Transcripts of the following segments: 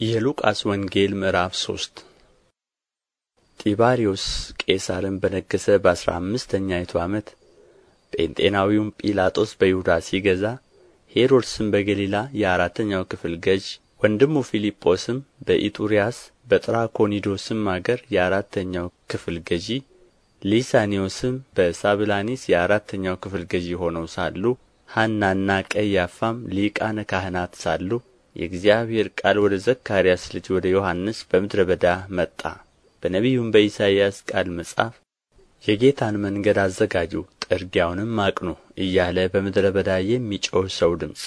የሉቃስ ወንጌል ምዕራፍ ሶስት ጢባርዮስ ቄሳርም በነገሠ በአሥራ አምስተኛይቱ ዓመት ጴንጤናዊውም ጲላጦስ በይሁዳ ሲገዛ ሄሮድስም በገሊላ የአራተኛው ክፍል ገዥ ወንድሙ ፊልጶስም በኢጡርያስ በጥራኮኒዶስም አገር የአራተኛው ክፍል ገዢ ሊሳኒዮስም በሳብላኒስ የአራተኛው ክፍል ገዢ ሆነው ሳሉ ሐናና ቀያፋም ሊቃነ ካህናት ሳሉ የእግዚአብሔር ቃል ወደ ዘካርያስ ልጅ ወደ ዮሐንስ በምድረ በዳ መጣ። በነቢዩም በኢሳይያስ ቃል መጽሐፍ የጌታን መንገድ አዘጋጁ ጥርጊያውንም አቅኑ እያለ በምድረ በዳ የሚጮኽ ሰው ድምፅ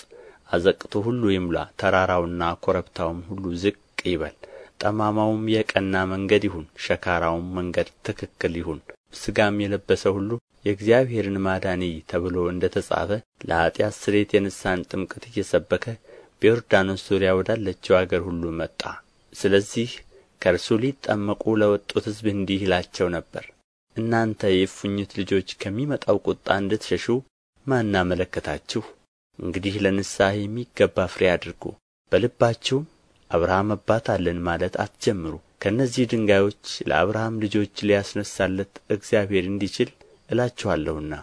አዘቅቱ ሁሉ ይሙላ ተራራውና ኮረብታውም ሁሉ ዝቅ ይበል። ጠማማውም የቀና መንገድ ይሁን ሸካራውም መንገድ ትክክል ይሁን። ሥጋም የለበሰ ሁሉ የእግዚአብሔርን ማዳን ይይ ተብሎ እንደ ተጻፈ ለኃጢአት ስርየት የንስሐን ጥምቀት እየሰበከ በዮርዳኖስ ዙሪያ ወዳለችው አገር ሁሉ መጣ። ስለዚህ ከእርሱ ሊጠመቁ ለወጡት ሕዝብ እንዲህ ይላቸው ነበር እናንተ የእፉኝት ልጆች ከሚመጣው ቁጣ እንድትሸሹ ማን አመለከታችሁ? እንግዲህ ለንስሐ የሚገባ ፍሬ አድርጉ። በልባችሁም አብርሃም አባት አለን ማለት አትጀምሩ። ከእነዚህ ድንጋዮች ለአብርሃም ልጆች ሊያስነሳለት እግዚአብሔር እንዲችል እላችኋለሁና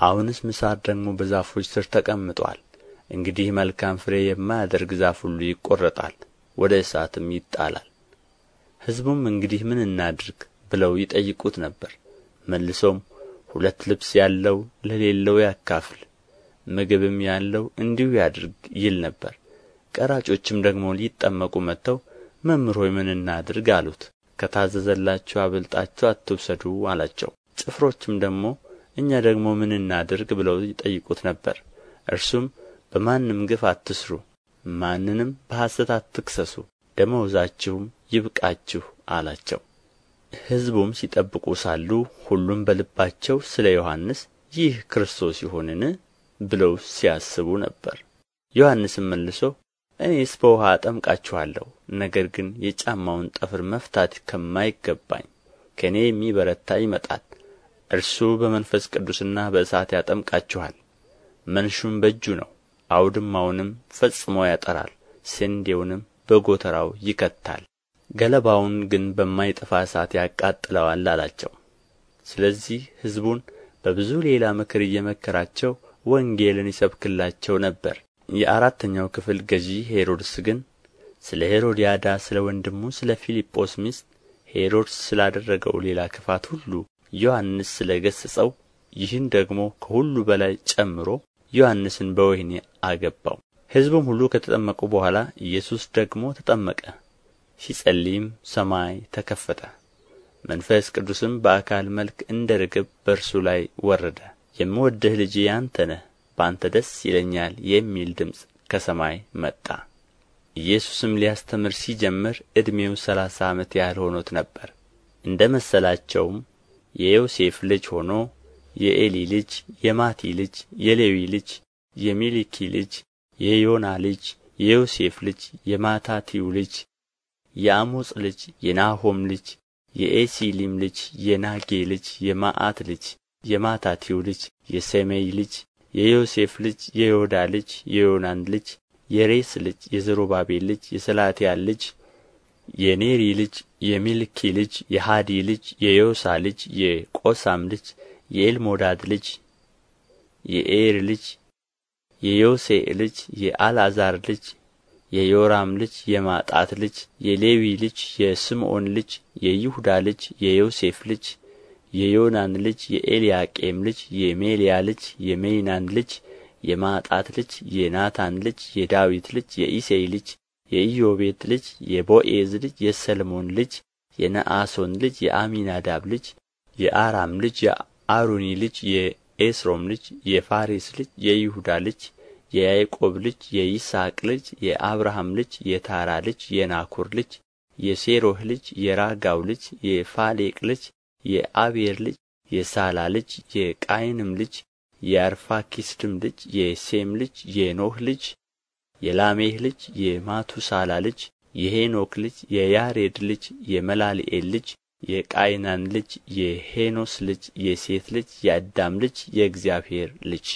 አሁንስ ምሳር ደግሞ በዛፎች ስር ተቀምጦአል እንግዲህ መልካም ፍሬ የማያደርግ ዛፍ ሁሉ ይቈረጣል ወደ እሳትም ይጣላል። ሕዝቡም እንግዲህ ምን እናድርግ ብለው ይጠይቁት ነበር። መልሶም ሁለት ልብስ ያለው ለሌለው ያካፍል ምግብም ያለው እንዲሁ ያድርግ ይል ነበር። ቀራጮችም ደግሞ ሊጠመቁ መጥተው መምህር ሆይ ምን እናድርግ አሉት። ከታዘዘላችሁ አብልጣችሁ አትውሰዱ አላቸው። ጭፍሮችም ደግሞ እኛ ደግሞ ምን እናድርግ ብለው ይጠይቁት ነበር። እርሱም በማንም ግፍ አትሥሩ ማንንም በሐሰት አትክሰሱ ደመወዛችሁም ይብቃችሁ አላቸው። ሕዝቡም ሲጠብቁ ሳሉ ሁሉም በልባቸው ስለ ዮሐንስ ይህ ክርስቶስ ይሆንን ብለው ሲያስቡ ነበር። ዮሐንስም መልሶ እኔስ በውኃ አጠምቃችኋለሁ ነገር ግን የጫማውን ጠፍር መፍታት ከማይገባኝ ከእኔ የሚበረታ ይመጣል። እርሱ በመንፈስ ቅዱስና በእሳት ያጠምቃችኋል መንሹም በእጁ ነው አውድማውንም ፈጽሞ ያጠራል ስንዴውንም በጎተራው ይከታል ገለባውን ግን በማይጠፋ እሳት ያቃጥለዋል አላቸው። ስለዚህ ሕዝቡን በብዙ ሌላ ምክር እየመከራቸው ወንጌልን ይሰብክላቸው ነበር። የአራተኛው ክፍል ገዢ ሄሮድስ ግን ስለ ሄሮድያዳ ስለ ወንድሙ ስለ ፊልጶስ ሚስት ሄሮድስ ስላደረገው ሌላ ክፋት ሁሉ ዮሐንስ ስለ ገሠጸው ይህን ደግሞ ከሁሉ በላይ ጨምሮ ዮሐንስን በወህኒ አገባው። ሕዝቡም ሁሉ ከተጠመቁ በኋላ ኢየሱስ ደግሞ ተጠመቀ። ሲጸልይም ሰማይ ተከፈተ። መንፈስ ቅዱስም በአካል መልክ እንደ ርግብ በእርሱ ላይ ወረደ። የምወድህ ልጄ አንተ ነህ በአንተ ደስ ይለኛል የሚል ድምፅ ከሰማይ መጣ። ኢየሱስም ሊያስተምር ሲጀምር ዕድሜው ሰላሳ ዓመት ያህል ሆኖት ነበር። እንደ መሰላቸውም የዮሴፍ ልጅ ሆኖ የኤሊ ልጅ የማቲ ልጅ የሌዊ ልጅ የሚልኪ ልጅ የዮና ልጅ የዮሴፍ ልጅ የማታትዩ ልጅ የአሞጽ ልጅ የናሆም ልጅ የኤሲሊም ልጅ የናጌ ልጅ የማአት ልጅ የማታትዩ ልጅ የሰሜይ ልጅ የዮሴፍ ልጅ የዮዳ ልጅ የዮናን ልጅ የሬስ ልጅ የዘሩባቤል ልጅ የሰላትያል ልጅ የኔሪ ልጅ የሚልኪ ልጅ የሃዲ ልጅ የዮሳ ልጅ የቆሳም ልጅ የኤልሞዳድ ልጅ የኤር ልጅ የዮሴዕ ልጅ የአልዓዛር ልጅ የዮራም ልጅ የማጣት ልጅ የሌዊ ልጅ የስምዖን ልጅ የይሁዳ ልጅ የዮሴፍ ልጅ የዮናን ልጅ የኤልያቄም ልጅ የሜልያ ልጅ የሜይናን ልጅ የማጣት ልጅ የናታን ልጅ የዳዊት ልጅ የኢሴይ ልጅ የኢዮቤት ልጅ የቦኤዝ ልጅ የሰልሞን ልጅ የነአሶን ልጅ የአሚናዳብ ልጅ የአራም ልጅ የአሮኒ ልጅ የኤስሮም ልጅ የፋሬስ ልጅ የይሁዳ ልጅ የያዕቆብ ልጅ የይስሐቅ ልጅ የአብርሃም ልጅ የታራ ልጅ የናኮር ልጅ የሴሮህ ልጅ የራጋው ልጅ የፋሌቅ ልጅ የአቤር ልጅ የሳላ ልጅ የቃይንም ልጅ የአርፋኪስድም ልጅ የሴም ልጅ የኖህ ልጅ የላሜህ ልጅ የማቱሳላ ልጅ የሄኖክ ልጅ የያሬድ ልጅ የመላልኤል ልጅ የቃይናን ልጅ የሄኖስ ልጅ የሴት ልጅ የአዳም ልጅ የእግዚአብሔር ልጅ